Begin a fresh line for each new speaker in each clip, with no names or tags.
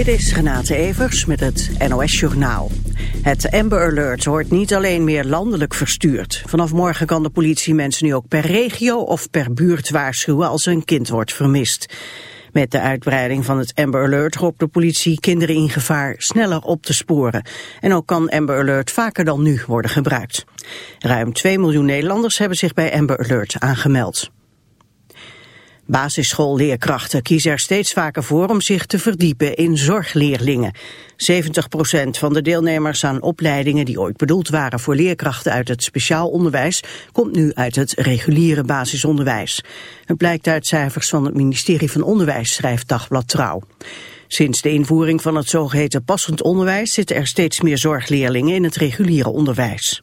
Dit is Renate Evers met het NOS Journaal. Het Amber Alert wordt niet alleen meer landelijk verstuurd. Vanaf morgen kan de politie mensen nu ook per regio of per buurt waarschuwen als een kind wordt vermist. Met de uitbreiding van het Amber Alert hoopt de politie kinderen in gevaar sneller op te sporen. En ook kan Amber Alert vaker dan nu worden gebruikt. Ruim 2 miljoen Nederlanders hebben zich bij Amber Alert aangemeld. Basisschoolleerkrachten kiezen er steeds vaker voor om zich te verdiepen in zorgleerlingen. 70% van de deelnemers aan opleidingen die ooit bedoeld waren voor leerkrachten uit het speciaal onderwijs, komt nu uit het reguliere basisonderwijs. Het blijkt uit cijfers van het ministerie van Onderwijs, schrijft Dagblad Trouw. Sinds de invoering van het zogeheten passend onderwijs zitten er steeds meer zorgleerlingen in het reguliere onderwijs.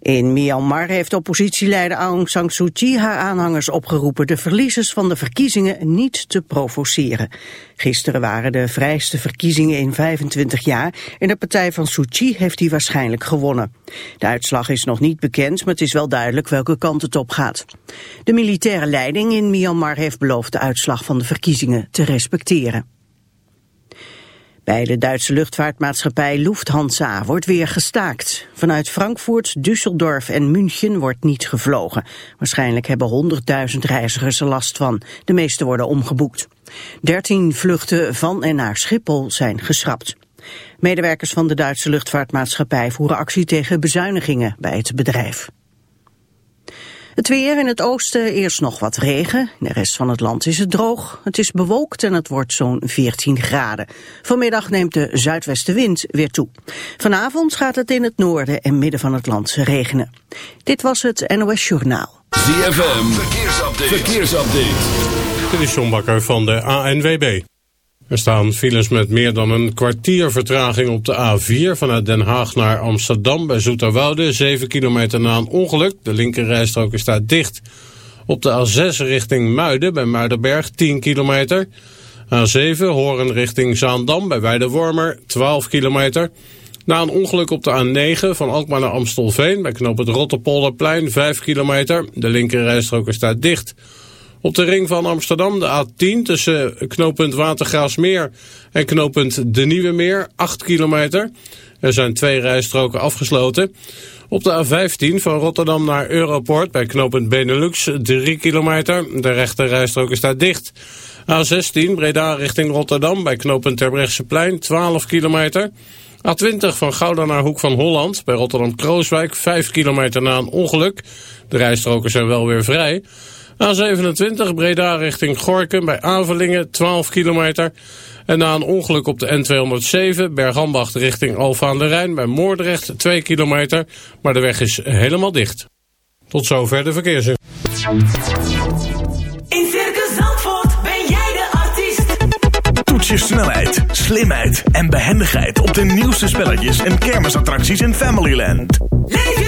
In Myanmar heeft oppositieleider Aung San Suu Kyi haar aanhangers opgeroepen de verliezers van de verkiezingen niet te provoceren. Gisteren waren de vrijste verkiezingen in 25 jaar en de partij van Suu Kyi heeft die waarschijnlijk gewonnen. De uitslag is nog niet bekend, maar het is wel duidelijk welke kant het op gaat. De militaire leiding in Myanmar heeft beloofd de uitslag van de verkiezingen te respecteren. Bij de Duitse luchtvaartmaatschappij Lufthansa wordt weer gestaakt. Vanuit Frankfurt, Düsseldorf en München wordt niet gevlogen. Waarschijnlijk hebben 100.000 reizigers er last van. De meeste worden omgeboekt. 13 vluchten van en naar Schiphol zijn geschrapt. Medewerkers van de Duitse luchtvaartmaatschappij voeren actie tegen bezuinigingen bij het bedrijf. Het weer in het oosten eerst nog wat regen. In de rest van het land is het droog. Het is bewolkt en het wordt zo'n 14 graden. Vanmiddag neemt de zuidwestenwind weer toe. Vanavond gaat het in het noorden en midden van het land regenen. Dit was het NOS Journaal.
ZFM, verkeersupdate. verkeersupdate.
Dit is John Bakker van de ANWB. Er staan files met meer dan een kwartier vertraging op de A4 vanuit Den Haag naar Amsterdam bij Zoeterwoude. 7 kilometer na een ongeluk. De linkerrijstrook is dicht. Op de A6 richting Muiden bij Muidenberg 10 kilometer. A7 Horen richting Zaandam bij Weidewormer 12 kilometer. Na een ongeluk op de A9 van Alkmaar naar Amstelveen bij knoop het Rotterpolderplein 5 kilometer. De linkerrijstrook is dicht. Op de ring van Amsterdam de A10 tussen knooppunt Watergraafsmeer en knooppunt De Nieuwe Meer, 8 kilometer. Er zijn twee rijstroken afgesloten. Op de A15 van Rotterdam naar Europort bij knooppunt Benelux, 3 kilometer. De rechte rijstrook is daar dicht. A16 Breda richting Rotterdam bij knooppunt Terbrechtseplein, 12 kilometer. A20 van Gouda naar Hoek van Holland bij Rotterdam-Krooswijk, 5 kilometer na een ongeluk. De rijstroken zijn wel weer vrij. A27 Breda richting Gorkum bij Avelingen 12 kilometer. En na een ongeluk op de N207 Bergambacht richting Alfa aan de Rijn bij Moordrecht 2 kilometer. Maar de weg is helemaal dicht. Tot zover de verkeersin.
In Circus Zandvoort ben jij de artiest.
Toets je snelheid, slimheid en behendigheid op de nieuwste spelletjes en kermisattracties in Familyland.
Leef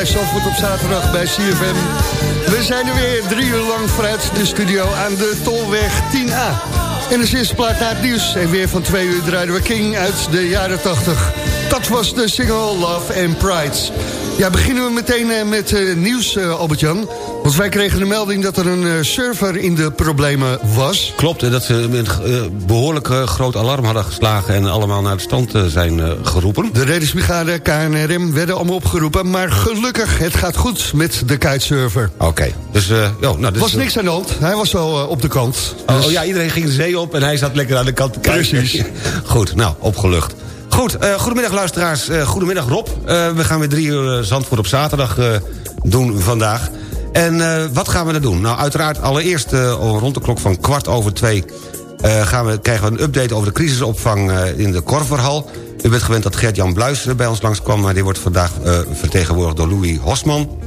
Bij Zandvoort op zaterdag bij CFM. We zijn er weer drie uur lang vanuit de studio aan de Tolweg 10A. En de eerste plaat naar het nieuws. En weer van twee uur draaiden we King uit de jaren 80. Dat was de single Love and Pride. Ja, beginnen we meteen eh, met uh, nieuws, uh, Albert-Jan. Want wij kregen de melding dat er een uh, server in de problemen was.
Klopt, en dat ze met een behoorlijk groot alarm hadden geslagen... en allemaal naar de stand zijn geroepen.
De reddingsbrigade, KNRM werden allemaal opgeroepen... maar gelukkig, het gaat goed met de kitesurfer.
Oké, okay. dus...
jo, nou, dus was niks aan de hand, hij was al op de kant.
Dus... Oh ja, iedereen ging de zee op en hij zat lekker aan de kant te kijken.
Precies.
goed, nou, opgelucht. Goed, uh, goedemiddag luisteraars. Uh, goedemiddag Rob. Uh, we gaan weer drie uur Zandvoort op zaterdag doen vandaag. En wat gaan we er doen? Nou, uiteraard allereerst rond de klok van kwart over twee... gaan we, krijgen we een update over de crisisopvang in de Korverhal. U bent gewend dat Gert-Jan Bluis bij ons langskwam... maar die wordt vandaag vertegenwoordigd door Louis Hosman.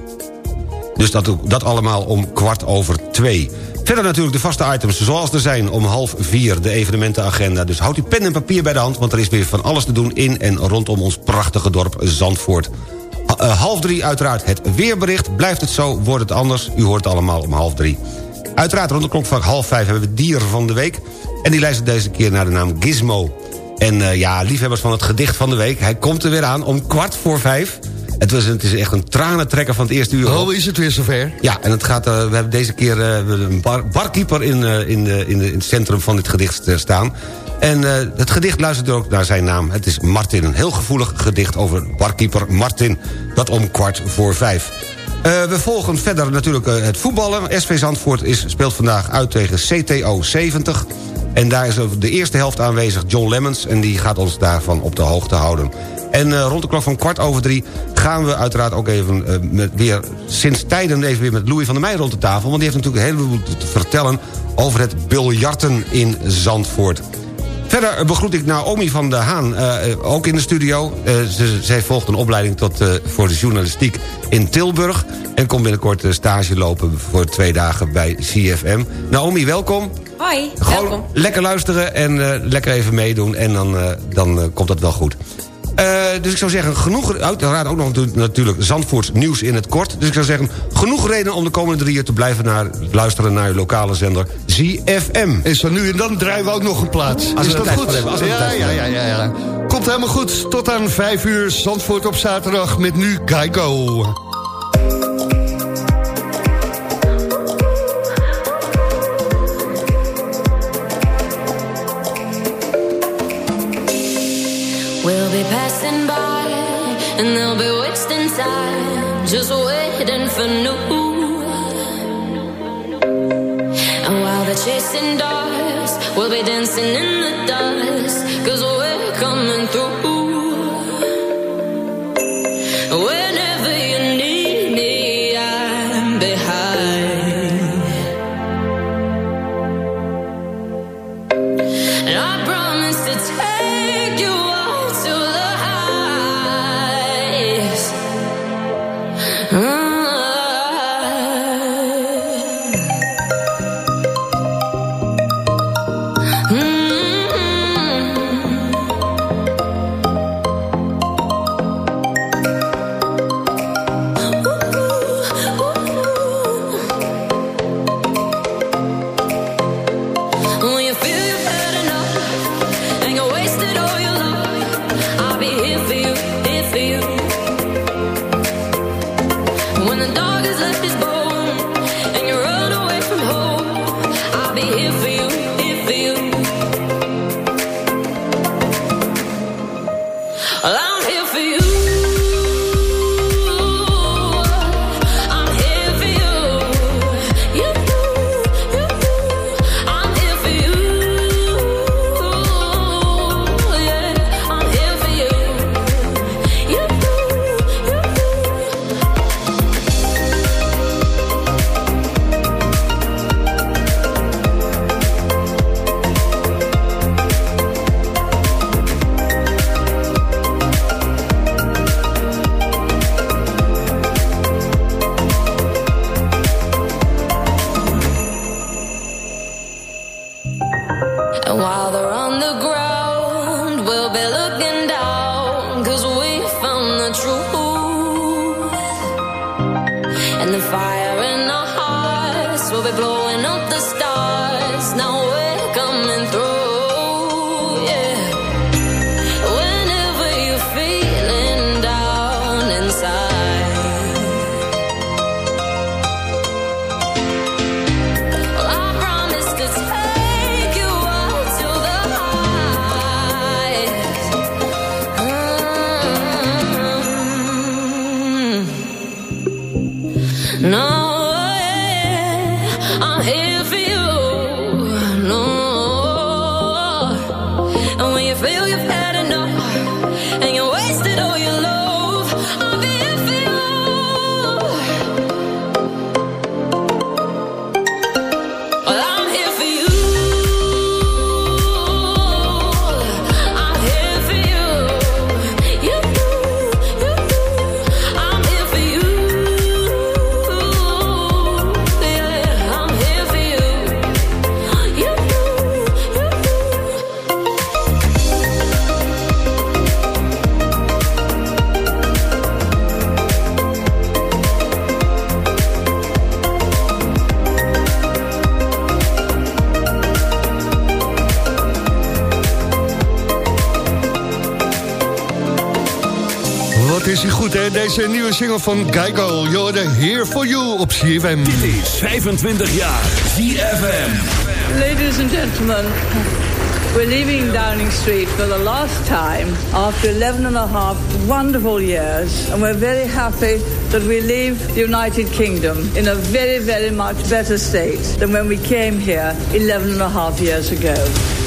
Dus dat, dat allemaal om kwart over twee... Verder natuurlijk de vaste items zoals er zijn om half vier de evenementenagenda. Dus houd uw pen en papier bij de hand, want er is weer van alles te doen... in en rondom ons prachtige dorp Zandvoort. Uh, half drie uiteraard het weerbericht. Blijft het zo, wordt het anders. U hoort het allemaal om half drie. Uiteraard rond de klok van half vijf hebben we dier van de week. En die luistert deze keer naar de naam Gizmo. En uh, ja, liefhebbers van het gedicht van de week... hij komt er weer aan om kwart voor vijf... Het, was, het is echt een tranentrekker van het eerste uur.
Oh, is het weer zover?
Ja, en het gaat, uh, we hebben deze keer uh, een bar, barkeeper in, in, in, in, het centrum van dit gedicht staan. En het gedicht luistert ook naar zijn naam. Het is Martin, een heel gevoelig gedicht over barkeeper Martin. Dat om kwart voor vijf. we volgen verder natuurlijk het voetballen. SV Zandvoort is, speelt vandaag uit tegen CTO 70... En daar is de eerste helft aanwezig John Lemmens... en die gaat ons daarvan op de hoogte houden. En rond de klok van kwart over drie gaan we uiteraard ook even met weer... sinds tijden even weer met Louis van der Meij rond de tafel... want die heeft natuurlijk een heleboel te vertellen over het biljarten in Zandvoort. Verder begroet ik Naomi van der Haan, uh, ook in de studio. Uh, ze, zij volgt een opleiding tot, voor de journalistiek in Tilburg... en komt binnenkort stage lopen voor twee dagen bij CFM. Naomi, welkom.
Hoi,
Gewoon
welkom.
lekker luisteren en lekker even meedoen en dan, dan komt dat wel goed. Uh, dus ik zou zeggen, genoeg, uiteraard ook nog natuurlijk Zandvoorts nieuws in het kort. Dus ik zou zeggen, genoeg reden om de komende drie uur te blijven naar, luisteren naar uw lokale zender ZFM.
En zo nu en dan draaien we ook nog een plaats.
Als
Is dat goed?
Hebben, als we
ja, ja, ja, ja, ja. Komt helemaal goed. Tot aan vijf uur Zandvoort op zaterdag met nu Geico.
We'll be passing by and they'll be wasting time just waiting for new. While they're chasing dogs, we'll be dancing in the dust
nieuwe single van Geico. You're Here For You op CFM.
Dit is 25 jaar ZFM.
Ladies and gentlemen, we're leaving Downing Street for the last time after 11 and a half wonderful years. And we're very happy that we leave the United Kingdom in a very, very much better state than when we came here 11 and a half years ago.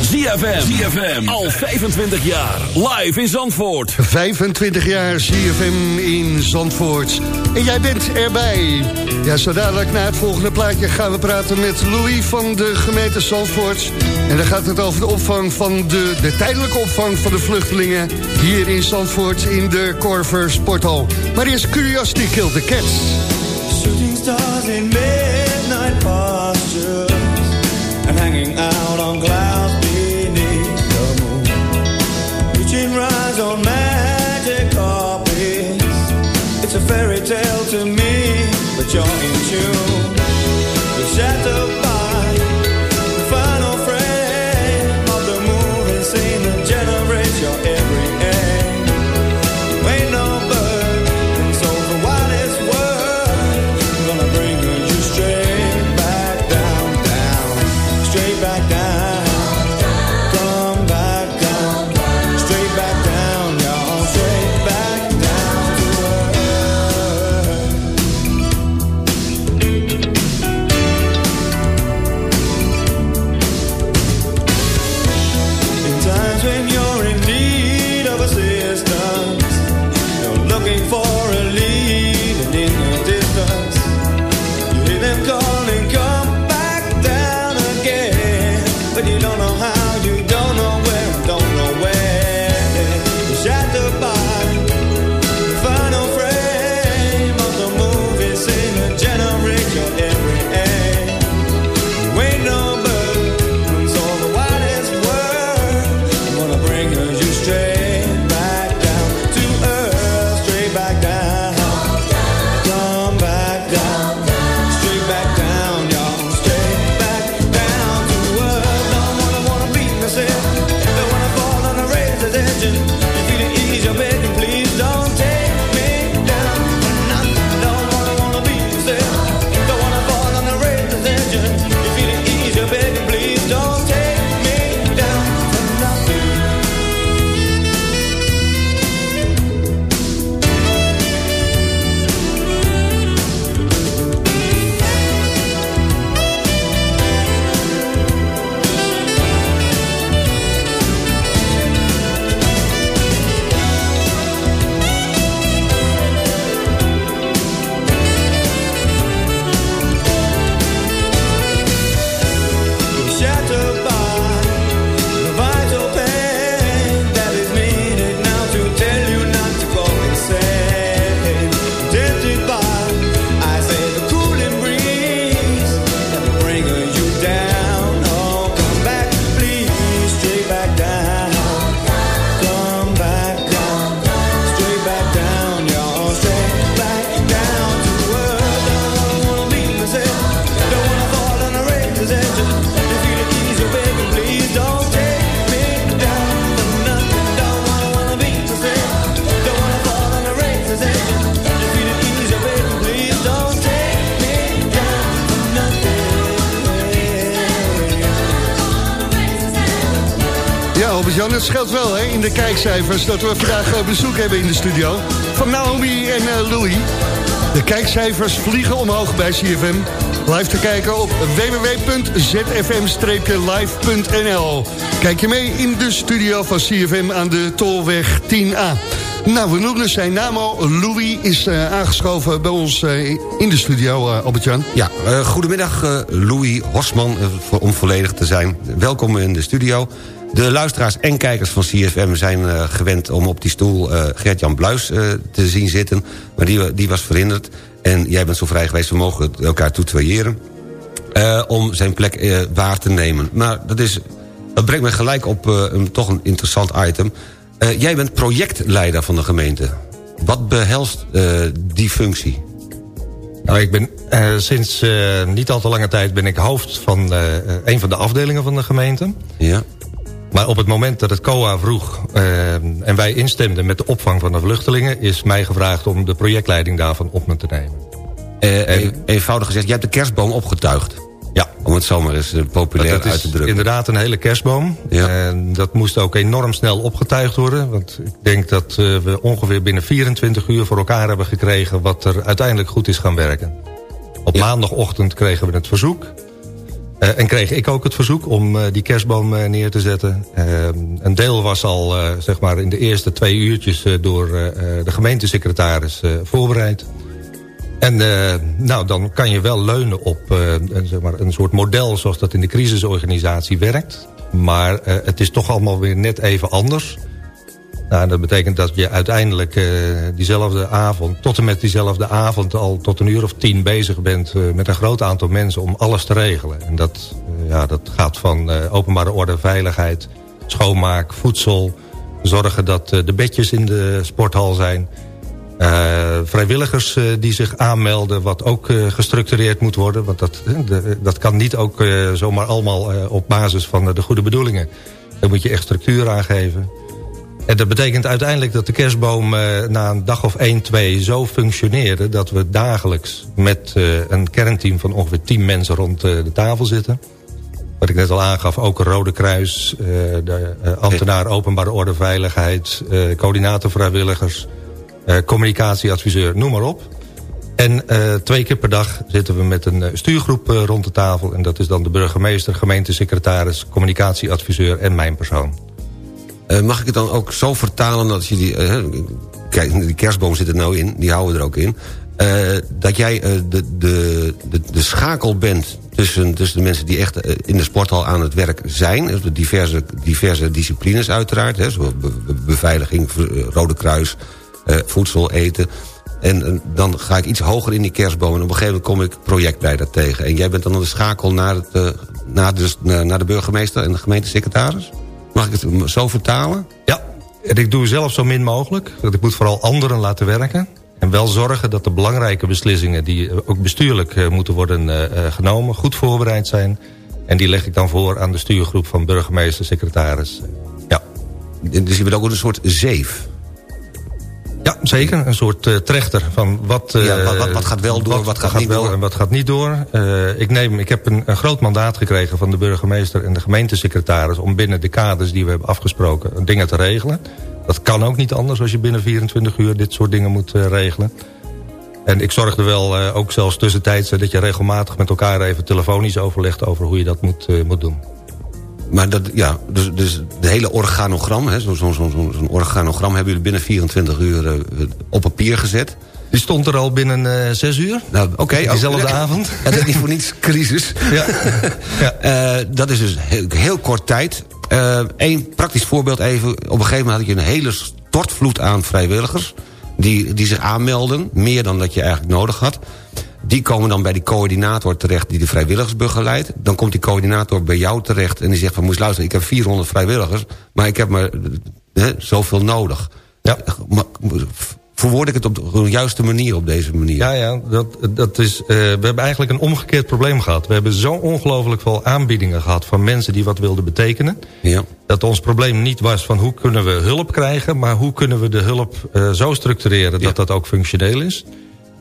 ZFM. ZFM. Al 25 jaar. Live in Zandvoort.
25 jaar CFM in Zandvoort. En jij bent erbij. Ja, zo dadelijk na het volgende plaatje gaan we praten met Louis van de gemeente Zandvoort. En dan gaat het over de opvang van de, de tijdelijke opvang van de vluchtelingen... hier in Zandvoort in de Corver Sporthal. Maar eerst Curiosity Killed the Cats.
Shooting stars in midnight postures magic carpets. It's a fairy tale to me, but you're in tune. The shadow
kijkcijfers... dat we vandaag eh, bezoek hebben in de studio van Naomi en eh, Louis. De kijkcijfers vliegen omhoog bij CFM. Live te kijken op www.zfm-live.nl. Kijk je mee in de studio van CFM aan de Tolweg 10A. Nou, we noemen zijn naam al. Louis is eh, aangeschoven bij ons in de studio, eh, Albert-Jan.
Ja, goedemiddag Louis voor- om volledig te zijn. Welkom in de studio. De luisteraars en kijkers van CFM zijn eh, gewend om op die stoel eh, Gert-Jan Bluis eh, te zien zitten. Maar die, die was verhinderd. En jij bent zo vrij geweest, we mogen elkaar eh, om zijn plek waar te nemen. Maar dat, is, dat brengt me gelijk op een, toch een interessant item. Jij bent projectleider van de gemeente. Wat behelst eh, die functie?
Nou, ik ben sinds niet al te lange tijd ben ik hoofd van een van de afdelingen van de gemeente.
Ja.
Maar op het moment dat het COA vroeg eh, en wij instemden met de opvang van de vluchtelingen... is mij gevraagd om de projectleiding daarvan op me te nemen.
Eh, e- eenvoudig gezegd, jij hebt de kerstboom opgetuigd.
Ja.
Om het zomaar eens eh, populair
dat
uit te drukken.
inderdaad een hele kerstboom. En dat moest ook enorm snel opgetuigd worden. Want ik denk dat we ongeveer binnen 24 uur voor elkaar hebben gekregen... wat er uiteindelijk goed is gaan werken. Op maandagochtend kregen we het verzoek. Eh, en kreeg ik ook het verzoek om eh, die kerstboom eh, neer te zetten. Eh, een deel was al zeg maar in de eerste twee uurtjes door de gemeentesecretaris voorbereid. En nou, dan kan je wel leunen op een, zeg maar, een soort model zoals dat in de crisisorganisatie werkt. Maar het is toch allemaal weer net even anders. Nou, dat betekent dat je uiteindelijk eh, diezelfde avond, tot en met diezelfde avond al tot een uur of tien bezig bent eh, met een groot aantal mensen om alles te regelen. En dat, eh, ja, dat gaat van openbare orde, veiligheid, schoonmaak, voedsel, zorgen dat de bedjes in de sporthal zijn. Vrijwilligers die zich aanmelden, wat ook gestructureerd moet worden. Want dat, dat kan niet ook zomaar allemaal op basis van de goede bedoelingen. Daar moet je echt structuur aan geven. En dat betekent uiteindelijk dat de kerstboom eh, na een dag of 1, 2 zo functioneerde... dat we dagelijks met eh, een kernteam van ongeveer 10 mensen rond eh, de tafel zitten. Wat ik net al aangaf, ook Rode Kruis, de ambtenaar openbare orde veiligheid... coördinator vrijwilligers, communicatieadviseur, noem maar op. En twee keer per dag zitten we met een stuurgroep rond de tafel. En dat is dan de burgemeester, gemeentesecretaris, communicatieadviseur en mijn persoon.
Eh, mag ik het dan ook zo vertalen dat je die... eh, kijk, die kerstboom zit er nou in, die houden we er ook in. eh, dat jij de, de, de, de schakel bent tussen, tussen de mensen die echt in de sporthal aan het werk zijn. Dus de diverse, diverse disciplines uiteraard. Hè, zoals be- be- beveiliging, Rode Kruis, voedsel, eten. En dan ga ik iets hoger in die kerstboom. En op een gegeven moment kom ik projectleider tegen. En jij bent dan de schakel naar, het, naar, de, naar de burgemeester en de gemeentesecretaris? Mag ik het zo vertalen?
Ja, en ik doe zelf zo min mogelijk. Want ik moet vooral anderen laten werken. En wel zorgen dat de belangrijke beslissingen... die eh, ook bestuurlijk eh, moeten worden eh, genomen... goed voorbereid zijn. En die leg ik dan voor aan de stuurgroep van burgemeester, secretaris. Ja.
Dus je bent ook een soort zeef?
Ja, zeker. Een soort eh, trechter van wat, eh,
Ja, wat- wat- wat gaat wel door, wat gaat niet door?
en wat gaat niet door. Eh, ik, neem, ik heb een, een groot mandaat gekregen van de burgemeester en de gemeentesecretaris... om binnen de kaders die we hebben afgesproken dingen te regelen. Dat kan ook niet anders als je binnen 24 uur dit soort dingen moet regelen. En ik zorg er wel ook zelfs tussentijds dat je regelmatig met elkaar even telefonisch overlegt... over hoe je dat moet, moet doen.
Maar dat, ja, dus, dus de hele organogram, hè, zo'n zo, zo, zo, organogram... hebben jullie binnen 24 uur eh, op papier gezet.
Die stond er al binnen eh, zes uur.
Nou, oké.
Diezelfde
ook-
avond.
Ja, dat is niet voor niets crisis.
Ja.
Eh, dat is dus heel, heel kort tijd. Eén praktisch voorbeeld even. Op een gegeven moment had je een hele stortvloed aan vrijwilligers... Die, die zich aanmelden, meer dan dat je eigenlijk nodig had. Die komen dan bij die coördinator terecht die de vrijwilligers begeleidt. Dan komt die coördinator bij jou terecht en die zegt van... moest luisteren, ik heb 400 vrijwilligers... maar ik heb maar hè, zoveel nodig.
Ja.
Maar, verwoord ik het op de juiste manier op deze manier?
Ja, ja dat, dat is, eh, we hebben eigenlijk een omgekeerd probleem gehad. We hebben zo ongelooflijk veel aanbiedingen gehad van mensen die wat wilden betekenen.
Ja.
Dat ons probleem niet was van hoe kunnen we hulp krijgen... maar hoe kunnen we de hulp eh, zo structureren dat dat ook functioneel is.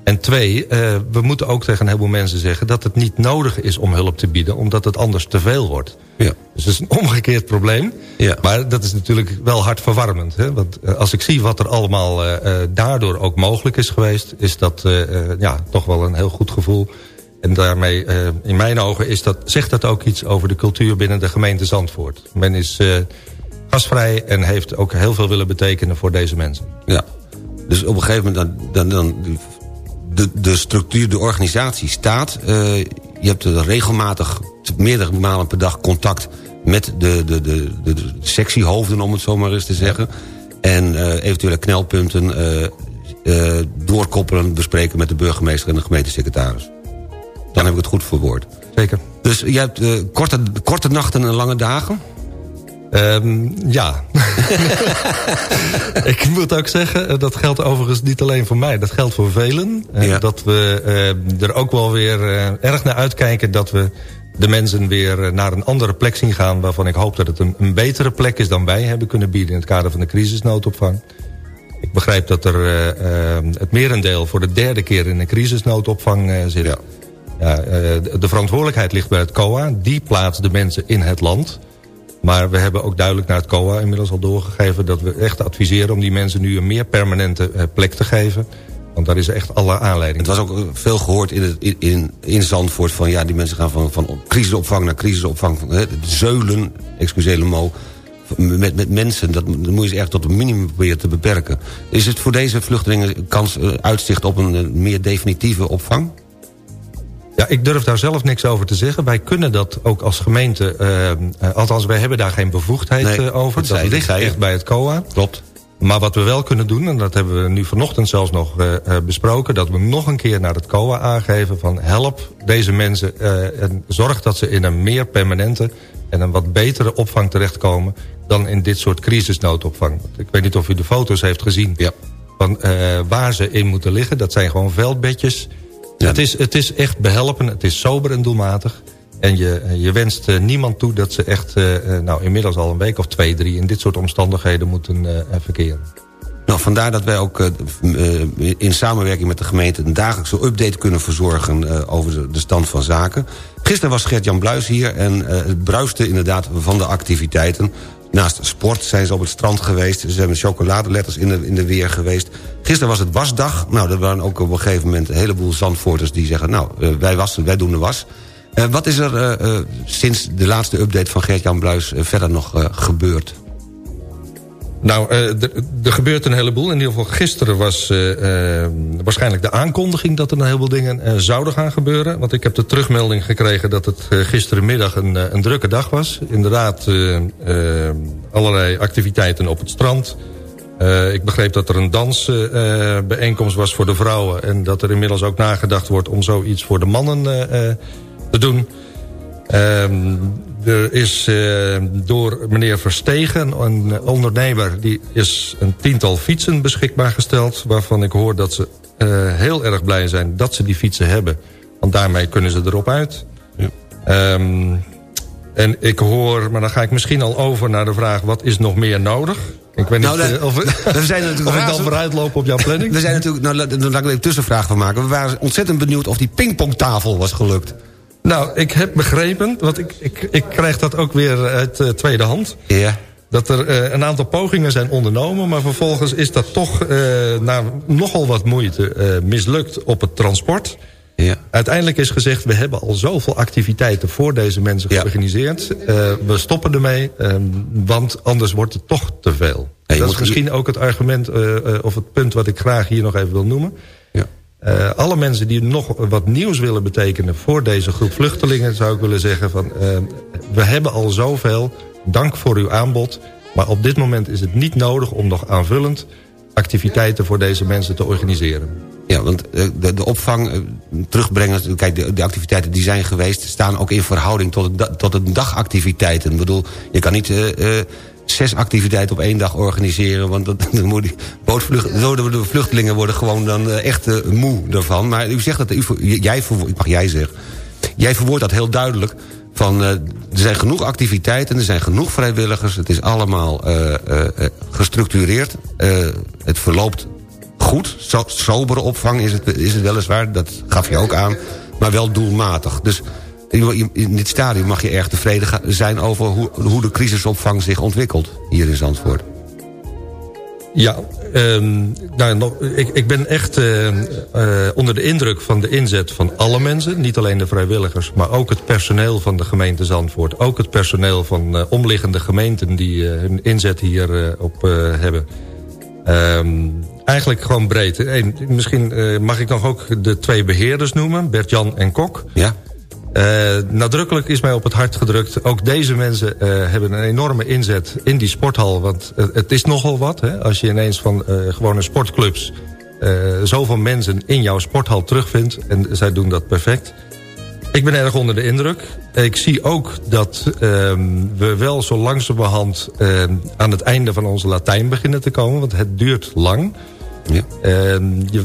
En twee, eh, we moeten ook tegen een heleboel mensen zeggen... dat het niet nodig is om hulp te bieden... omdat het anders te veel wordt.
Ja.
Dus dat is een omgekeerd probleem.
Ja.
Maar dat is natuurlijk wel hartverwarmend. Hè? Want eh, als ik zie wat er allemaal eh, daardoor ook mogelijk is geweest... is dat ja, toch wel een heel goed gevoel. En daarmee, in mijn ogen, is dat, zegt dat ook iets over de cultuur binnen de gemeente Zandvoort. Men is gastvrij en heeft ook heel veel willen betekenen voor deze mensen.
Ja. Dus op een gegeven moment, dan, dan, dan de, de structuur, de organisatie staat. Eh, je hebt regelmatig, meerdere malen per dag contact... met de, de, de, de, de sectiehoofden, om het zo maar eens te zeggen. En eh, eventuele knelpunten eh, doorkoppelen, bespreken... met de burgemeester en de gemeentesecretaris. Dan heb ik het goed verwoord.
Zeker.
Dus je hebt korte, korte nachten en lange dagen?
Ehm, ja. ik moet ook zeggen, eh, dat geldt overigens niet alleen voor mij. Dat geldt voor velen. Eh,
Ja.
Dat we eh, er ook wel weer erg naar uitkijken... dat we de mensen weer naar een andere plek zien gaan... waarvan ik hoop dat het een, een betere plek is dan wij hebben kunnen bieden... in het kader van de crisisnoodopvang. Ik begrijp dat er het merendeel voor de derde keer in een crisisnoodopvang zit.
Ja.
De verantwoordelijkheid ligt bij het COA. Die plaatst de mensen in het land. Maar we hebben ook duidelijk naar het COA inmiddels al doorgegeven... dat we echt adviseren om die mensen nu een meer permanente eh, plek te geven. Want daar is echt alle aanleiding.
Het was ook veel gehoord in, het, in- in, Zandvoort... van ja, die mensen gaan van, van crisisopvang naar crisisopvang. Zeulen, excuseer met, met mensen. Dat, dat moet je ze echt tot een minimum proberen te beperken. Is het voor deze vluchtelingen kans, eh, uitzicht op een eh, meer definitieve opvang?
Ja, ik durf daar zelf niks over te zeggen. Wij kunnen dat ook als gemeente... eh, eh, althans, wij hebben daar geen bevoegdheid
Nee,
eh, over.
dat
dat ligt echt bij het COA.
Klopt.
Maar wat we wel kunnen doen, en dat hebben we nu vanochtend zelfs nog besproken... dat we nog een keer naar het COA aangeven van help deze mensen... en zorg dat ze in een meer permanente en een wat betere opvang terechtkomen... dan in dit soort crisisnoodopvang. Ik weet niet of u de foto's heeft gezien
Ja.
van waar ze in moeten liggen. Dat zijn gewoon veldbedjes.
Ja.
Het, is, het is echt behelpen, het is sober en doelmatig... En je, je wenst eh, niemand toe dat ze echt, eh, eh, nou inmiddels al een week of twee, drie... in dit soort omstandigheden moeten verkeren.
Nou, vandaar dat wij ook in samenwerking met de gemeente... een dagelijkse update kunnen verzorgen over de, stand van zaken. Gisteren was Gert-Jan Bluis hier en eh, het bruiste inderdaad van de activiteiten. Naast sport zijn ze op het strand geweest. Ze hebben chocoladeletters in de, in de weer geweest. Gisteren was het wasdag. Nou, er waren ook op een gegeven moment een heleboel zandvoorters... die zeggen, nou, eh, wij wassen, wij doen de was. Eh, wat is er eh, sinds de laatste update van Gert-Jan Bluis... verder nog gebeurd?
Nou, eh, er gebeurt een heleboel. In ieder geval gisteren was eh, eh, waarschijnlijk de aankondiging... dat er een heleboel dingen zouden gaan gebeuren. Want ik heb de terugmelding gekregen dat het gisterenmiddag een, een drukke dag was. Inderdaad, allerlei activiteiten op het strand. Ik begreep dat er een dansbijeenkomst was voor de vrouwen... en dat er inmiddels ook nagedacht wordt om zoiets voor de mannen te doen... Ehm, er is eh, door meneer Verstegen, een ondernemer... die is een tiental fietsen beschikbaar gesteld... waarvan ik hoor dat ze eh, heel erg blij zijn dat ze die fietsen hebben. Want daarmee kunnen ze erop uit.
Ja.
Ehm, en ik hoor, maar dan ga ik misschien al over naar de vraag... wat is nog meer nodig? Ik weet niet
Nou, dat-
eh, of,
we zijn natuurlijk
of ik dan vooruit loop op jouw planning.
We zijn natuurlijk, nou, laat ik er een tussenvraag van maken. We waren ontzettend benieuwd of die pingpongtafel was gelukt.
Nou, ik heb begrepen, want ik, ik, ik krijg dat ook weer uit eh, tweede hand...
Ja.
dat er eh, een aantal pogingen zijn ondernomen... maar vervolgens is dat toch eh, na nogal wat moeite mislukt op het transport.
Ja.
Uiteindelijk is gezegd, we hebben al zoveel activiteiten voor deze mensen
Ja.
georganiseerd. We stoppen ermee, eh, want anders wordt het toch te veel.
Ja,
dat is misschien ook het argument of het punt wat ik graag hier nog even wil noemen. Eh, alle mensen die nog wat nieuws willen betekenen voor deze groep vluchtelingen... zou ik willen zeggen van, eh, we hebben al zoveel, dank voor uw aanbod... maar op dit moment is het niet nodig om nog aanvullend activiteiten voor deze mensen te organiseren.
Ja, want eh, de, de opvang, terugbrengen... Kijk, de, de activiteiten die zijn geweest... staan ook in verhouding tot, tot de dagactiviteiten. Ik bedoel, je kan niet zes activiteiten op één dag organiseren... want dat, dan moet die bootvlucht, zo de vluchtelingen worden gewoon dan eh, echt eh, moe daarvan. Maar u zegt dat, u, jij, ik mag jij zeggen... jij verwoordt dat heel duidelijk... Van, eh, er zijn genoeg activiteiten, er zijn genoeg vrijwilligers... het is allemaal gestructureerd, het verloopt goed. So, sobere opvang is het, is het weliswaar, dat gaf je ook aan. Maar wel doelmatig. Dus in dit stadium mag je erg tevreden zijn... over hoe, hoe de crisisopvang zich ontwikkelt hier in Zandvoort.
Ja, ehm, nou, ik, ik ben echt eh, eh, onder de indruk van de inzet van alle mensen. Niet alleen de vrijwilligers, maar ook het personeel van de gemeente Zandvoort. Ook het personeel van eh, omliggende gemeenten die eh, hun inzet hierop op hebben. Ehm, eigenlijk gewoon breed. Misschien mag ik nog ook de twee beheerders noemen, Bert-Jan en Kok.
Ja.
Eh, nadrukkelijk is mij op het hart gedrukt. Ook deze mensen eh, hebben een enorme inzet in die sporthal. Want het is nogal wat. Hè, als je ineens van eh, gewone sportclubs... zoveel mensen in jouw sporthal terugvindt. En zij doen dat perfect. Ik ben erg onder de indruk. Ik zie ook dat ehm, we wel zo langzamerhand... ehm, aan het einde van onze Latijn beginnen te komen. Want het duurt lang.
Ja.
Ehm,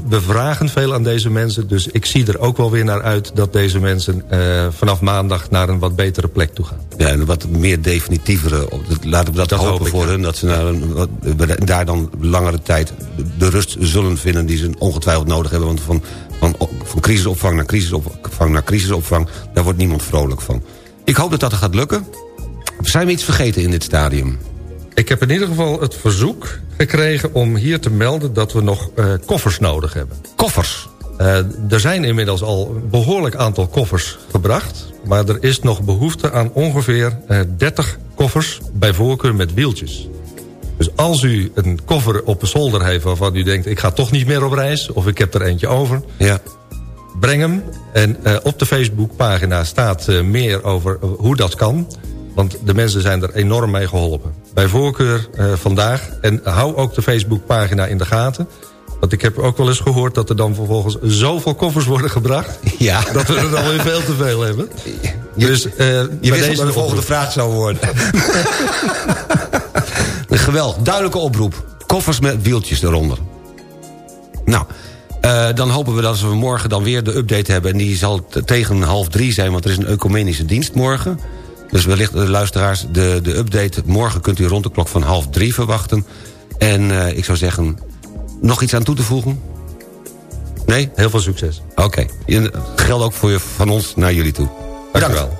we vragen veel aan deze mensen. Dus ik zie er ook wel weer naar uit dat deze mensen eh, vanaf maandag naar een wat betere plek toe gaan.
Ja, en wat meer definitievere... Laten we dat,
Dat
hopen
hoop ik,
voor
ja.
hun. Dat ze naar een, wat, daar dan langere tijd de rust zullen vinden... die ze ongetwijfeld nodig hebben. Want van, van, van crisisopvang naar crisisopvang naar crisisopvang... daar wordt niemand vrolijk van. Ik hoop dat dat gaat lukken. Zijn we iets vergeten in dit stadium?
Ik heb in ieder geval het verzoek gekregen om hier te melden... dat we nog eh, koffers nodig hebben.
Koffers?
Eh, er zijn inmiddels al een behoorlijk aantal koffers gebracht... maar er is nog behoefte aan ongeveer eh 30 koffers... bij voorkeur met wieltjes. Dus als u een koffer op een zolder heeft waarvan u denkt... ik ga toch niet meer op reis of ik heb er eentje over...
Ja.
breng hem. En eh, op de Facebookpagina staat eh, meer over eh, hoe dat kan. Want de mensen zijn er enorm mee geholpen. Bij voorkeur eh, vandaag. En hou ook de Facebookpagina in de gaten. Want ik heb ook wel eens gehoord dat er dan vervolgens zoveel koffers worden gebracht.
Ja.
Dat we er dan weer veel te veel hebben. Dus, eh,
Je wist
deze
wat de volgende vraag zou worden. Geweld, duidelijke oproep. Koffers met wieltjes eronder. Nou, eh, dan hopen we dat we morgen dan weer de update hebben... en die zal tegen half drie zijn, want er is een ecumenische dienst morgen. Dus wellicht, de luisteraars, de, de update... morgen kunt u rond de klok van half drie verwachten. En eh, ik zou zeggen, nog iets aan toe te voegen? Nee?
Heel veel succes.
Oké, Je- geldt ook voor je, van ons naar jullie toe.
Dank u
Bedankt.
wel.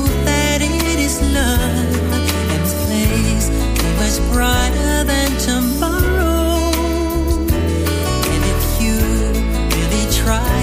brighter than tomorrow. And if you really try,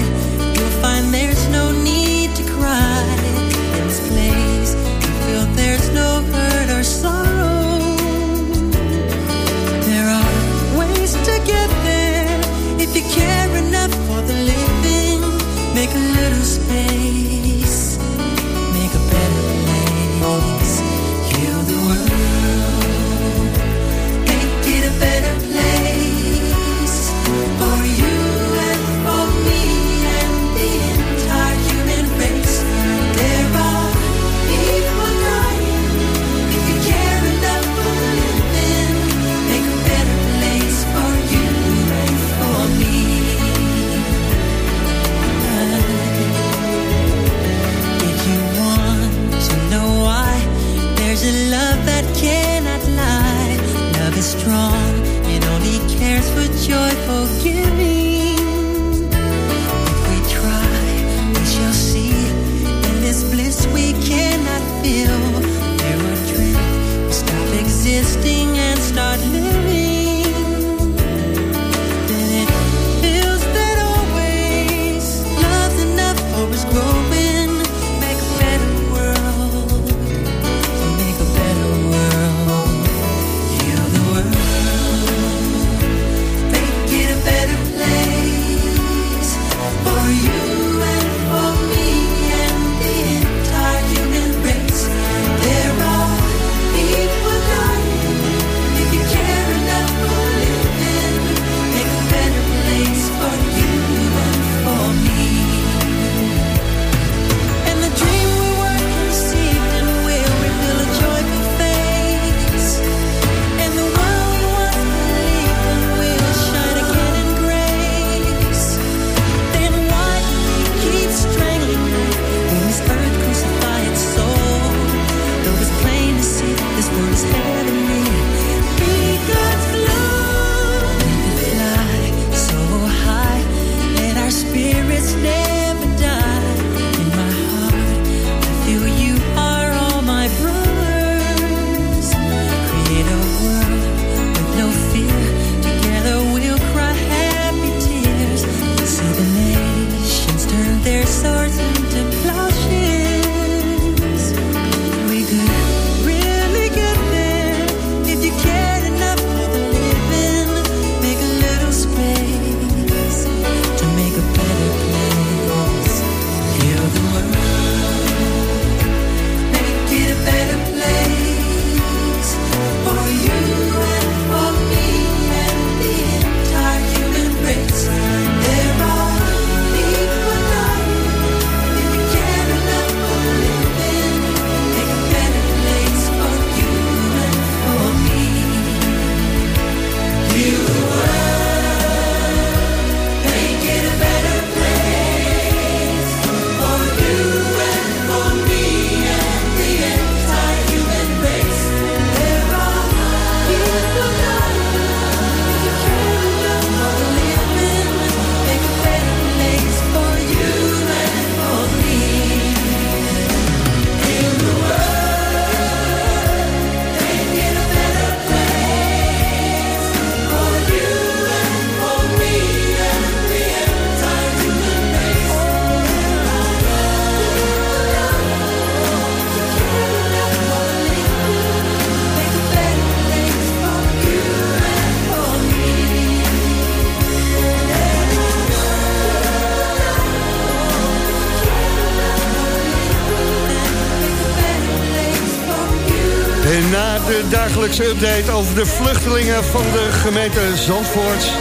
na de dagelijkse update over de vluchtelingen van de gemeente Zandvoort...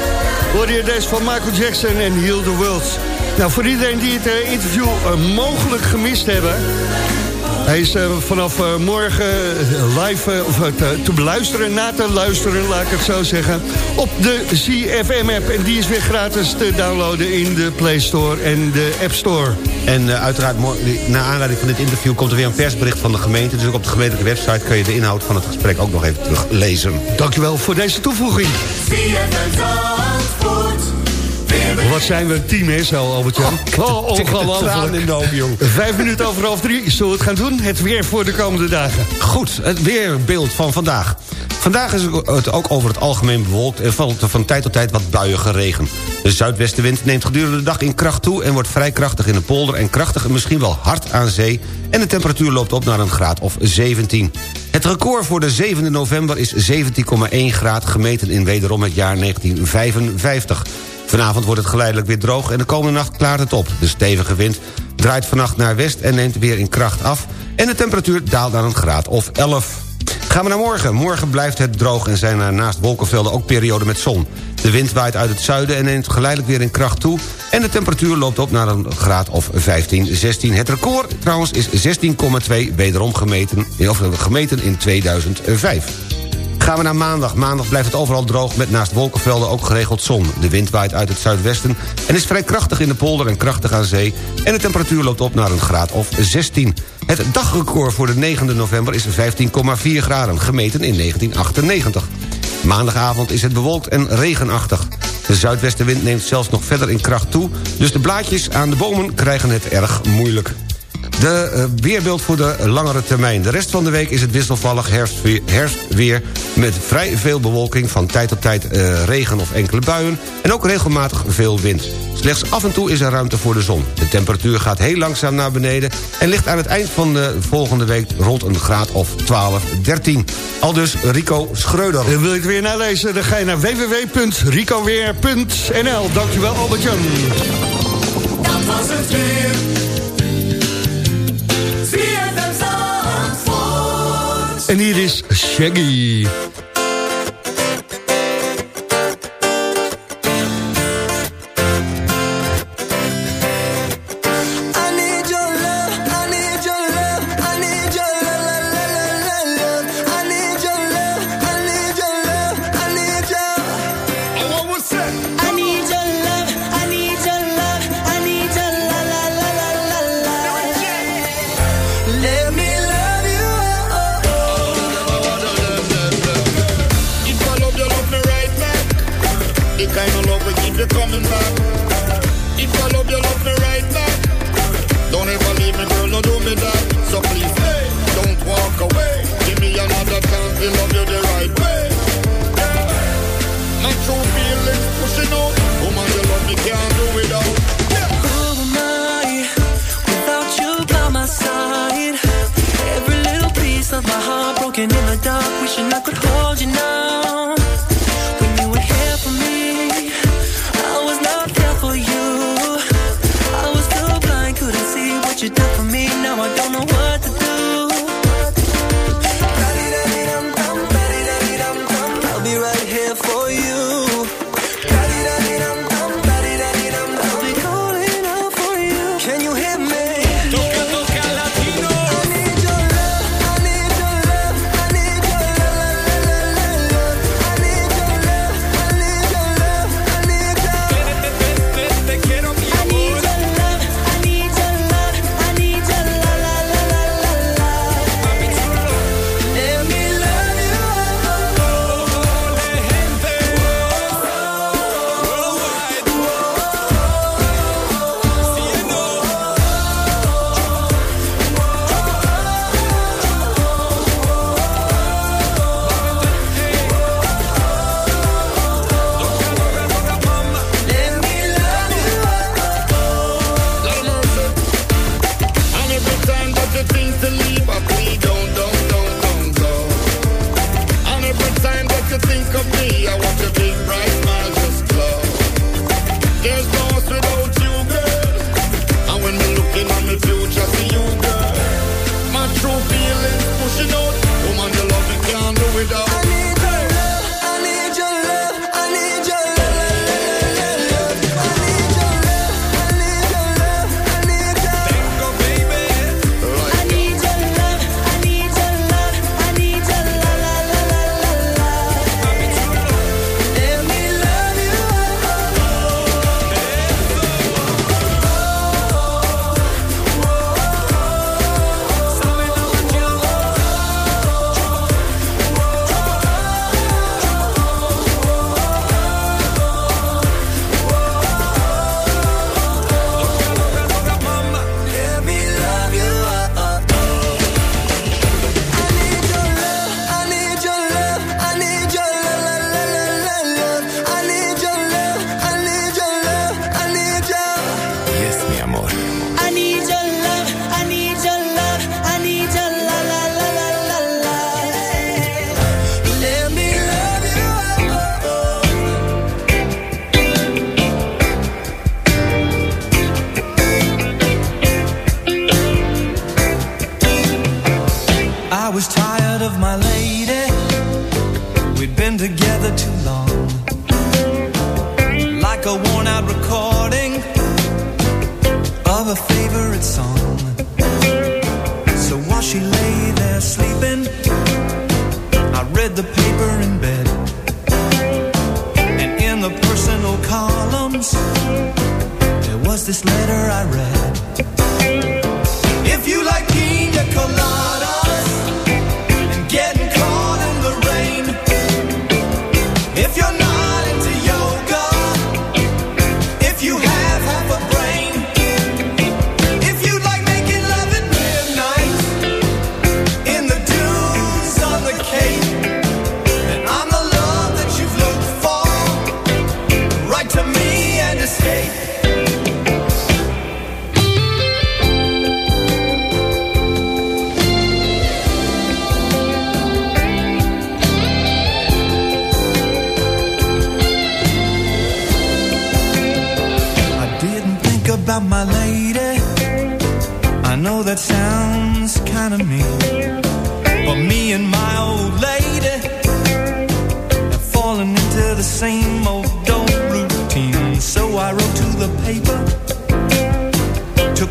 hoorde je deze van Michael Jackson en Heal the World. Nou, voor iedereen die het eh, interview eh, mogelijk gemist hebben... Hij is eh, vanaf eh, morgen eh, live of, te, te beluisteren, na te luisteren, laat ik het zo zeggen, op de CFM-app. En die is weer gratis te downloaden in de Play Store en de App Store.
En eh, uiteraard, na aanleiding van dit interview... komt er weer een persbericht van de gemeente. Dus ook op de gemeentelijke website... kan je de inhoud van het gesprek ook nog even teruglezen.
Dankjewel voor deze toevoeging. Wat zijn we een team, hè, zo, Albert-Jan? Oh, ongelooflijk. Vijf minuten over half drie. Zullen we het gaan doen? Het weer voor de komende dagen.
Goed, het weerbeeld van vandaag. Vandaag is het ook over het algemeen bewolkt... en valt er van tijd tot tijd wat buiige regen. De zuidwestenwind neemt gedurende de dag in kracht toe... en wordt vrij krachtig in de polder en krachtig en misschien wel hard aan zee... en de temperatuur loopt op naar een graad of 17. Het record voor de 7e november is 17,1 graad... gemeten in wederom het jaar 1955. Vanavond wordt het geleidelijk weer droog en de komende nacht klaart het op. De stevige wind draait vannacht naar west en neemt weer in kracht af... en de temperatuur daalt naar een graad of 11. Gaan we naar morgen. Morgen blijft het droog en zijn er naast wolkenvelden ook perioden met zon. De wind waait uit het zuiden en neemt geleidelijk weer in kracht toe... en de temperatuur loopt op naar een graad of 15, 16. Het record trouwens is 16,2 wederom gemeten, of gemeten in 2005. Gaan we naar maandag. Maandag blijft het overal droog met naast wolkenvelden ook geregeld zon. De wind waait uit het zuidwesten en is vrij krachtig in de polder en krachtig aan zee. En de temperatuur loopt op naar een graad of 16. Het dagrecord voor de 9e november is 15,4 graden, gemeten in 1998. Maandagavond is het bewolkt en regenachtig. De zuidwestenwind neemt zelfs nog verder in kracht toe... dus de blaadjes aan de bomen krijgen het erg moeilijk. De eh, weerbeeld voor de langere termijn. De rest van de week is het wisselvallig herfstweer, herfstweer... met vrij veel bewolking, van tijd tot tijd eh, regen of enkele buien... en ook regelmatig veel wind. Slechts af en toe is er ruimte voor de zon. De temperatuur gaat heel langzaam naar beneden... en ligt aan het eind van de volgende week rond een graad of 12, 13. Aldus Rico Schreuder.
En wil je het weer nalezen, dan ga je naar www.ricoweer.nl. Dankjewel, Albert-Jan.
Dat was het weer.
En hier is Shaggy.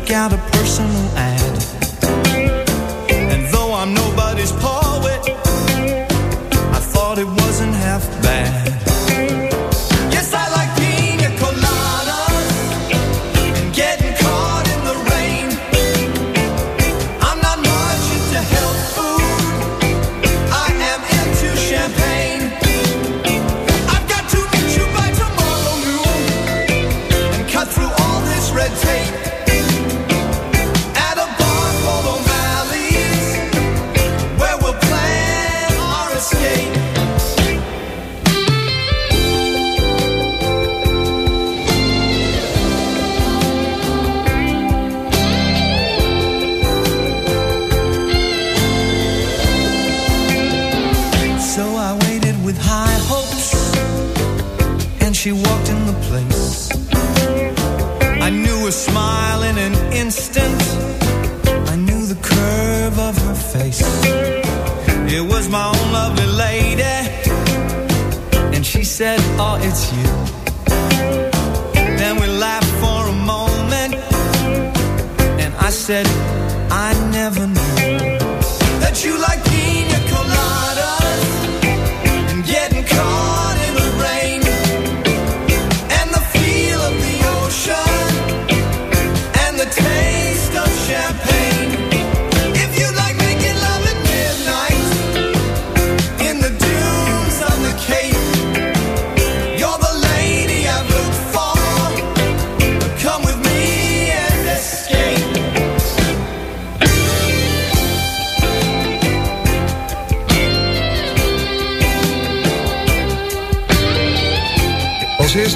got a
personal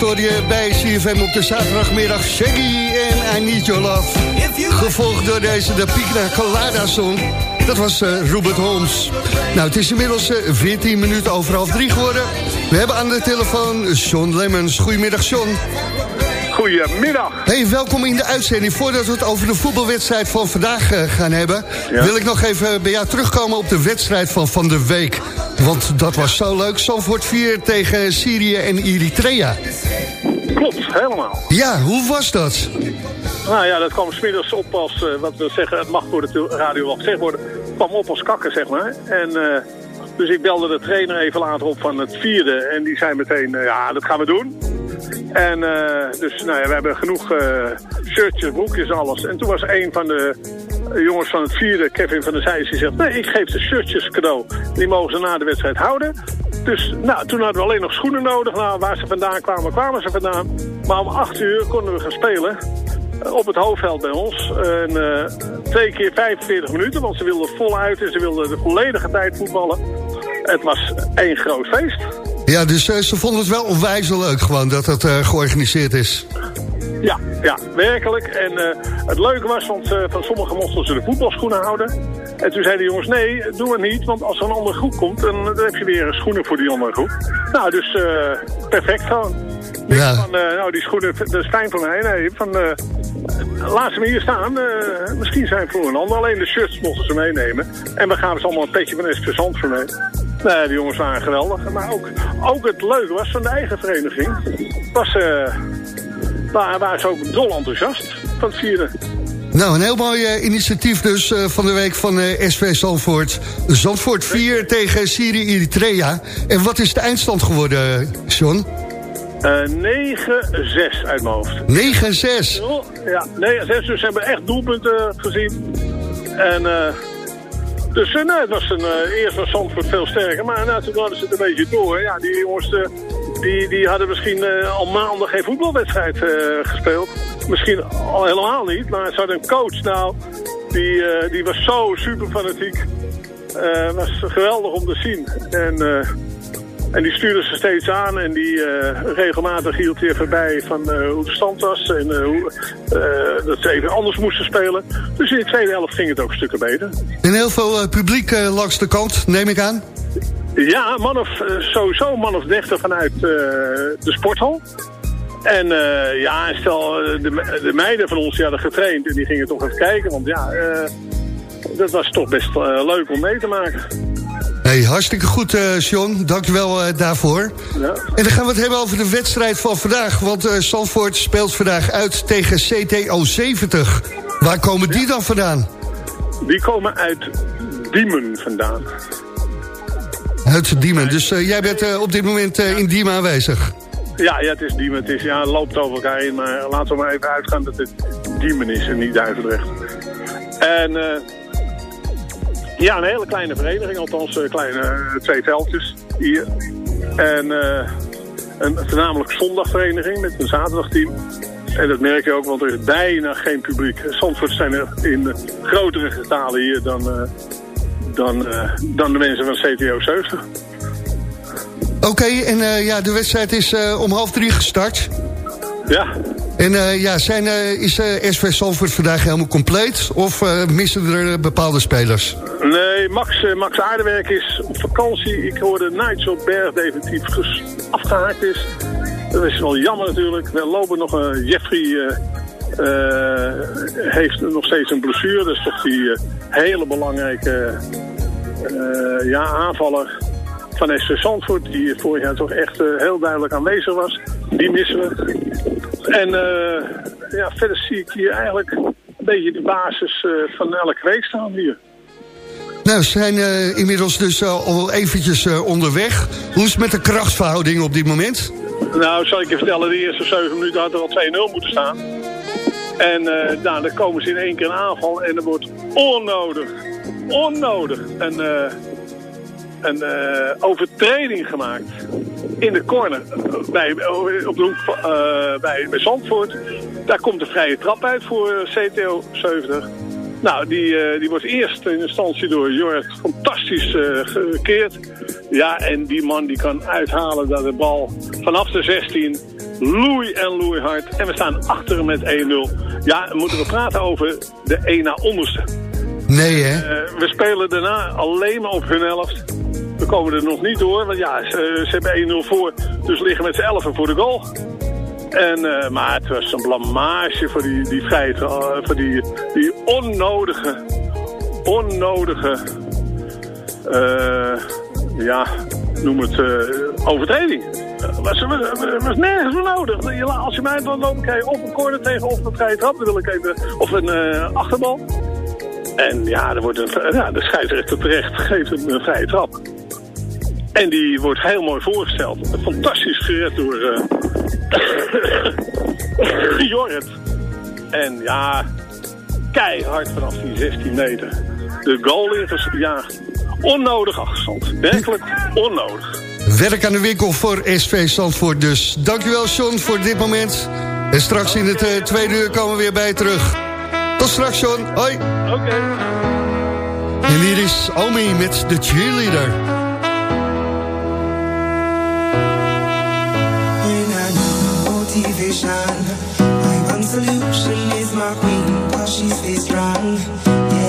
Je bij CFM op de zaterdagmiddag Shaggy en I Need Your Love. Gevolgd door deze de Pina Colada song. Dat was eh, Robert Holmes. Nou, het is inmiddels eh, 14 minuten over half drie geworden. We hebben aan de telefoon Sean Lemmens. Goedemiddag, Sean.
Goedemiddag.
Hey, welkom in de uitzending. Voordat we het over de voetbalwedstrijd van vandaag eh, gaan hebben...
Ja.
wil ik nog even bij jou terugkomen op de wedstrijd van van de week. Want dat was zo leuk. Zandvoort 4 tegen Syrië en Eritrea.
Klopt, helemaal.
Ja, hoe was dat?
Nou ja, dat kwam smiddags op als, eh, wat wil zeggen, het mag door de radio wel gezegd worden, kwam op als kakken, zeg maar. En eh, dus ik belde de trainer even later op van het vierde en die zei meteen, eh, ja, dat gaan we doen. En eh, dus, nou ja, we hebben genoeg eh, shirtjes, broekjes, alles. En toen was een van de jongens van het vierde, Kevin van der Zijs, die zegt, nee, ik geef de shirtjes cadeau. Die mogen ze na de wedstrijd houden. Dus nou, toen hadden we alleen nog schoenen nodig. Nou, waar ze vandaan kwamen, kwamen ze vandaan. Maar om acht uur konden we gaan spelen. eh, Op het hoofdveld bij ons. En, twee keer 45 minuten, want ze wilden voluit en ze wilden de volledige tijd voetballen. Het was één groot feest.
Ja, dus eh, ze vonden het wel onwijs leuk gewoon dat het eh, georganiseerd is.
Ja, ja, werkelijk. En eh, het leuke was, want eh, van sommigen mochten ze de voetbalschoenen houden. En toen zeiden de jongens, nee, doe het niet. Want als er een andere groep komt, dan, dan heb je weer schoenen voor die andere groep. Nou, dus eh, perfect gewoon.
Ja.
van, nou, die schoenen, dat is fijn voor mij. Nee, van, laat ze me hier staan. misschien zijn voor een ander. Alleen de shirts mochten ze meenemen. En we gaven ze allemaal een petje van SV Zandvoort mee. Nee, die jongens waren geweldig. Maar ook, ook het leuke was van de eigen vereniging. Was, Maar waren ze ook dol enthousiast van het vieren.
Nou, een heel mooi eh, initiatief dus eh, van de week van eh, SV Zandvoort. Zandvoort 4 tegen Syrië Eritrea. En wat is de eindstand geworden, John?
Eh 9-6 uit mijn hoofd.
9-6.
Ja, 9-6. Dus ze hebben echt doelpunten gezien. En dus eh, nou, het was een, eh, eerst was Zandvoort veel sterker. Maar nou, toen hadden ze het een beetje door. Ja, die jongens die, die hadden misschien eh, al maanden geen voetbalwedstrijd eh, gespeeld. Misschien al helemaal niet. Maar ze hadden een coach nou. Die, eh, die was zo super fanatiek. Was geweldig om te zien. En... en die stuurde ze steeds aan en die regelmatig hield hij even bij van hoe de stand was en hoe, dat ze even anders moesten spelen. Dus in de tweede helft ging het ook stukken beter.
En heel veel publiek langs de kant, neem ik aan.
Ja, man of, eh, sowieso man of 30 vanuit eh, de sporthal. En eh, ja, stel, de, de meiden van ons die hadden getraind en die gingen toch even kijken. Want ja, dat was toch best leuk om mee te maken.
Hey, hartstikke goed, John. Dankjewel daarvoor.
Ja.
En dan gaan we het hebben over de wedstrijd van vandaag. Want Zandvoort speelt vandaag uit tegen CTO 70. Waar komen die dan vandaan?
Die komen uit Diemen vandaan.
Uit Diemen. Dus eh, jij bent eh, op dit moment eh, in Diemen aanwezig.
Ja, ja, het is Diemen. Het, is, ja, loopt over elkaar heen, maar laten we maar even uitgaan dat het Diemen is en niet Duivendrecht. En ja, een hele kleine vereniging, althans kleine twee veldjes hier. En een voornamelijk zondagvereniging met een zaterdagteam. En dat merk je ook, want er is bijna geen publiek. Zandvoort zijn er in grotere getalen hier dan, dan, eh, dan de mensen van CTO 70.
Oké, en eh, ja, de wedstrijd is eh, om half drie gestart.
Ja,
En ja, zijn, is SV Zandvoort vandaag helemaal compleet? Of missen er bepaalde spelers?
Nee, Max, Max Aardewerk is op vakantie. Ik hoorde Nigel Berg definitief afgehaakt is. Dat is wel jammer natuurlijk. We lopen nog een Jeffrey heeft nog steeds een blessure. Dat is toch die hele belangrijke eh, ja, aanvaller van SV Zandvoort. Die vorig jaar toch echt eh, heel duidelijk aanwezig was. Die missen we. En eh, ja, verder zie ik hier eigenlijk een beetje de basis van elke week staan hier.
Nou, we zijn inmiddels dus al eventjes onderweg. Hoe is het met de krachtsverhouding op dit moment?
Nou, zal ik je vertellen, de eerste 7 minuten had er al 2-0 moeten staan. En eh, nou, dan komen ze in één keer een aanval en er wordt onnodig, onnodig een, eh, eh, overtreding gemaakt in de corner bij, op de hoek bij, bij Zandvoort. Daar komt de vrije trap uit voor CTO 70. Nou, die, eh, die wordt eerst in instantie door Jorrit fantastisch eh, gekeerd. Ja, en die man die kan uithalen dat de bal vanaf de 16 loei en loei hard. En we staan achter hem met 1-0. Ja, moeten we praten over de 1 na onderste.
Nee, hè?
Eh, we spelen daarna alleen maar op hun helft. We komen er nog niet door, want ja, ze, ze hebben 1-0 voor. Dus liggen met z'n 11 voor de goal. En, eh, maar het was een blamage voor die, die tra- eh, voor die, die onnodige, onnodige, eh, ja, noem het overtreding. Was, was, nergens voor nodig. Als je mij dan lopen krijg je of een corner tegen of een vrije trap, wil ik even, of een achterbal. En ja, er wordt een, ja, de scheidsrechter terecht geeft een, vrije trap. En die wordt heel mooi voorgesteld. Fantastisch gered door Jorrit. En ja, keihard vanaf die 16 meter. De goal ingejaagd. Onnodig achterstand. Werkelijk onnodig.
Werk aan de winkel voor SV Zandvoort dus. Dankjewel, John, voor dit moment. En straks in het eh, tweede uur komen we weer bij je terug. Tot straks, John. Hoi.
Oké.
En hier is Omi met de cheerleader.
Motivation, my one solution is my queen, cause she's very strong. Yeah.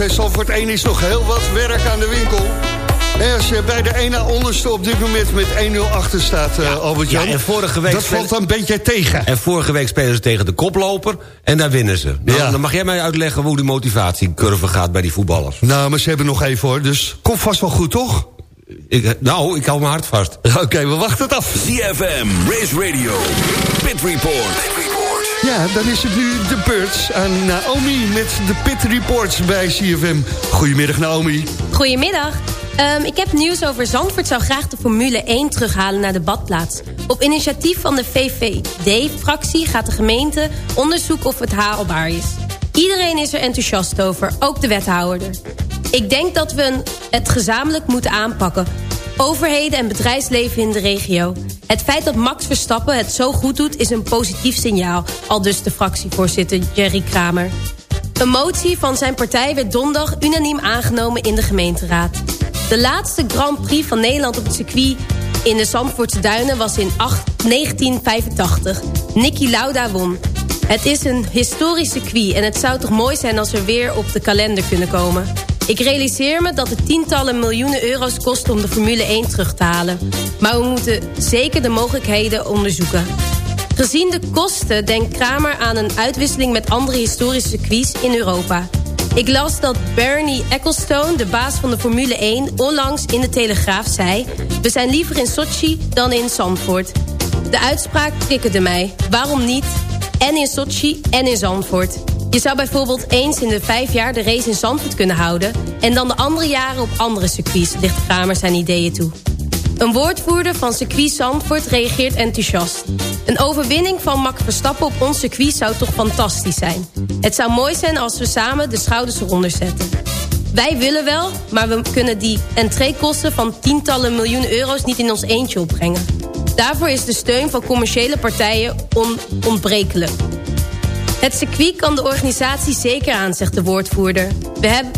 SV Salford 1 is nog heel wat werk aan de winkel. En als je bij de ene onderste op dit moment met 1-0 achter staat, eh, Albert-Jan...
Ja, en vorige week
dat
spelen-
valt een beetje tegen.
En vorige week spelen ze tegen de koploper en daar winnen ze. Nou,
Ja.
Dan mag jij mij uitleggen hoe die motivatiecurve gaat bij die voetballers.
Nou, maar ze hebben nog even hoor, dus komt vast wel goed, toch?
Ik, nou, ik hou mijn hart vast.
Oké, we wachten het af.
CFM, Race Radio, Pit Report.
Ja, dan is het nu de beurt aan Naomi met de Pit Reports bij CFM. Goedemiddag, Naomi.
Goedemiddag. Ehm, ik heb nieuws over Zandvoort zou graag de Formule 1 terughalen naar de badplaats. Op initiatief van de VVD-fractie gaat de gemeente onderzoeken of het haalbaar is. Iedereen is er enthousiast over, ook de wethouder. Ik denk dat we het gezamenlijk moeten aanpakken. Overheden en bedrijfsleven in de regio. Het feit dat Max Verstappen het zo goed doet is een positief signaal. Al dus de fractievoorzitter Jerry Kramer. Een motie van zijn partij werd donderdag unaniem aangenomen in de gemeenteraad. De laatste Grand Prix van Nederland op het circuit in de Zandvoortse Duinen was in 8 1985. Niki Lauda won. Het is een historisch circuit en het zou toch mooi zijn als we weer op de kalender kunnen komen. Ik realiseer me dat het tientallen miljoenen euro's kost om de Formule 1 terug te halen. Maar we moeten zeker de mogelijkheden onderzoeken. Gezien de kosten denkt Kramer aan een uitwisseling met andere historische circuits in Europa. Ik las dat Bernie Ecclestone, de baas van de Formule 1, onlangs in de Telegraaf zei... we zijn liever in Sochi dan in Zandvoort. De uitspraak triggerde mij. Waarom niet? En in Sochi en in Zandvoort. Je zou bijvoorbeeld eens in de vijf jaar de race in Zandvoort kunnen houden... en dan de andere jaren op andere circuits, ligt Kramer zijn ideeën toe. Een woordvoerder van circuit Zandvoort reageert enthousiast. Een overwinning van Max Verstappen op ons circuit zou toch fantastisch zijn. Het zou mooi zijn als we samen de schouders eronder zetten. Wij willen wel, maar we kunnen die entreekosten van tientallen miljoenen euro's niet in ons eentje opbrengen. Daarvoor is de steun van commerciële partijen onontbrekelijk. Het circuit kan de organisatie zeker aan, zegt de woordvoerder. We hebben,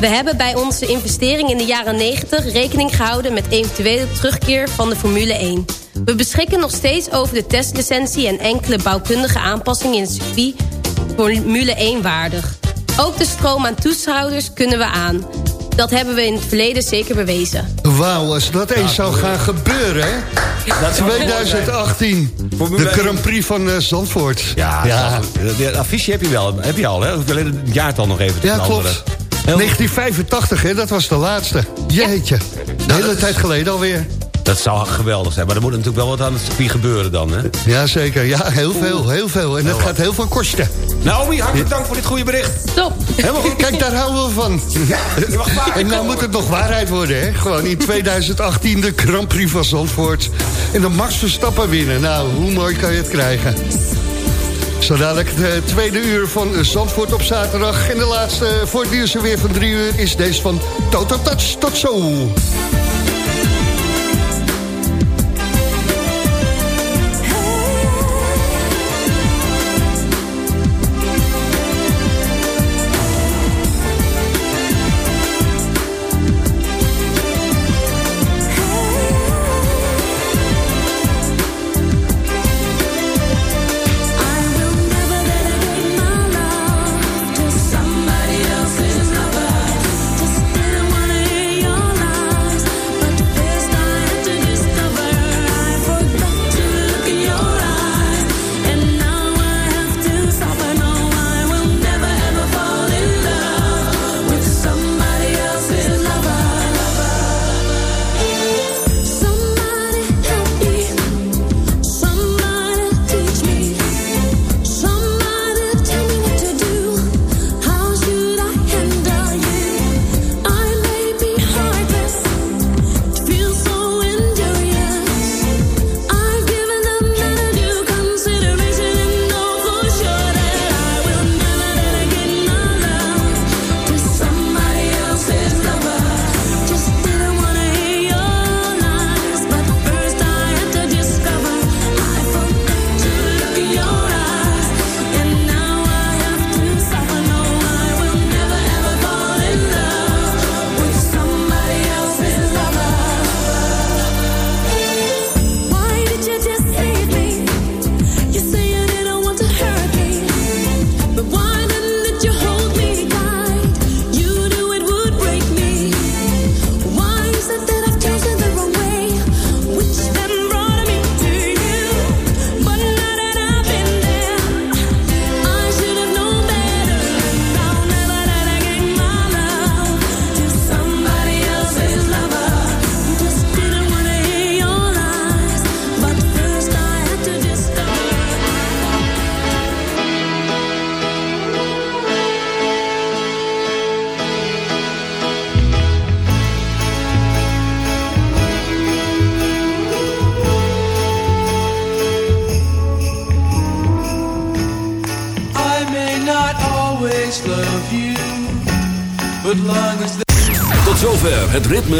we hebben bij onze investering in de jaren 90 rekening gehouden met eventuele terugkeer van de Formule 1. We beschikken nog steeds over de testlicentie en enkele bouwkundige aanpassingen in het circuit Formule 1 waardig. Ook de stroom aan toeschouwers kunnen we aan. Dat hebben we in het verleden zeker bewezen.
Wauw, als dat eens zou gaan gebeuren, hè?
Dat zou mooi zijn.
2018,
Formule
de
1.
Grand Prix van eh, Zandvoort.
Ja,
ja.
Dat, affiche heb je wel. Heb je al, hè? Hoef je alleen het jaartal nog even te
Ja,
veranderen.
klopt.
Heel-
1985, hè, dat was de laatste. Jeetje, de hele tijd geleden alweer.
Dat zou geweldig zijn. Maar er moet natuurlijk wel wat aan het circuit gebeuren dan, hè?
Jazeker, ja, heel veel, heel veel. En dat gaat heel veel kosten.
Naomi, hartelijk dank voor dit goede bericht. Helemaal goed.
Kijk, daar houden we van.
je mag waar
En nou
komen.
moet het nog waarheid worden, hè? Gewoon in 2018 de Grand Prix van Zandvoort. En dan Max Verstappen winnen. Nou, hoe mooi kan je het krijgen? Zo dadelijk het tweede uur van Zandvoort op zaterdag. En de laatste voor het nieuws weer van drie uur is deze van Toto Touch. Tot zo!